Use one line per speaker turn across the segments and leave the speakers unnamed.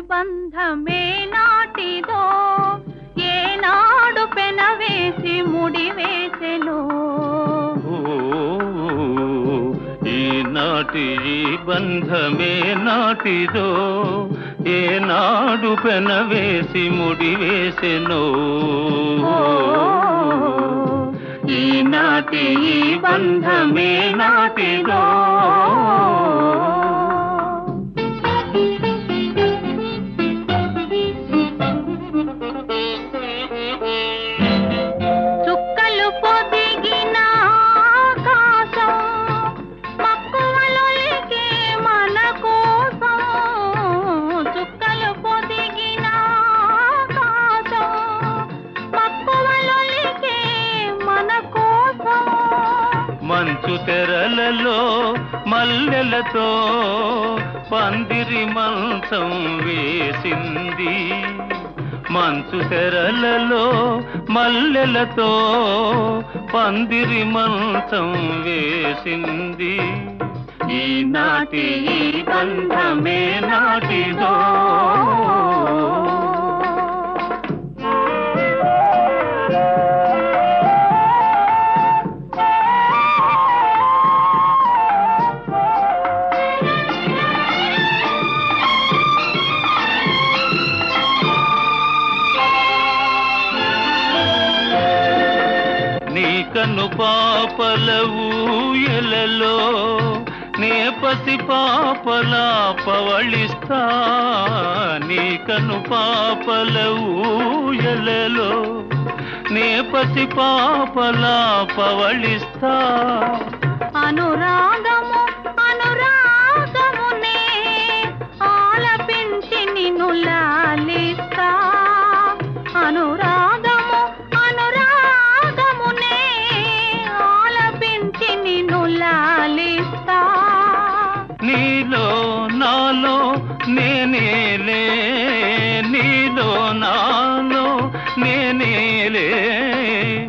బంధమే నాటిదో? ఏనాడు పెనవేసి ముడివేసెను?
ఈనాటి ఈ బంధమే నాటిదో? ఏనాడు పెనవేసి ముడివేసెనో? ఈనాటి ఈ బంధమే నాటిదో? మంచు తెరలలో మల్లెలతో పందిరి మంచం వేసింది. మంచు తెరలలో మల్లెలతో పందిరి మంచం వేసింది. ఈ నాటి బంధమే నాటిదో నీ కను పాపల ఊయలలో నే పసి పాపల పవళిస్తా. నీ కను పాపల ఊయలలో నే పసి పాపల పవళిస్తా.
అనురాగము
నీలో నాలో నేనేలే నీలో నాలో నేనేలే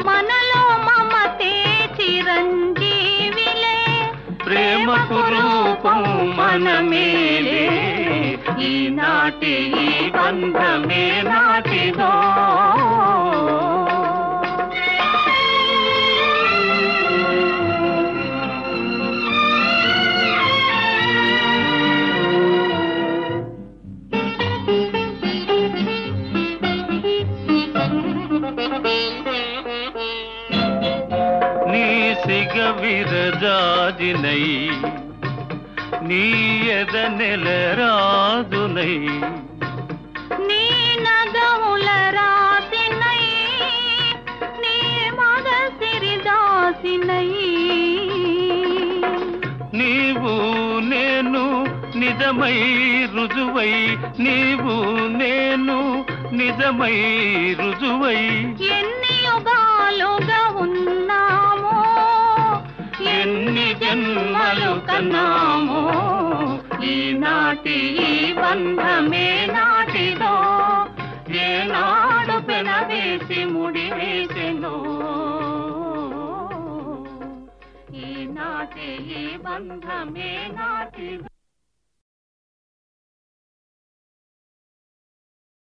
మనలో మమతే చిరంజీవిలే.
ప్రేమకు రూపం మనమేలే ఈనాటి ఈ బంధమే నాటిదో సిగ విరజాజినై నీ ఎద నెల రాజునై
నీ నగముల రాసినై నీ మగ సిరిదాసినై
నీవు నేను నిజమై రుజువై నీవు నేను నిజమై రుజువై.
ఎన్ని యుగాలుగా ఉన్నామో
కన్నామో. ఈనాటి ఈ బంధమే నాటిదో. ఏనాడు పెనవేసి ముడివేసెను. ఈనాటి ఈ బంధమే నాటిదో.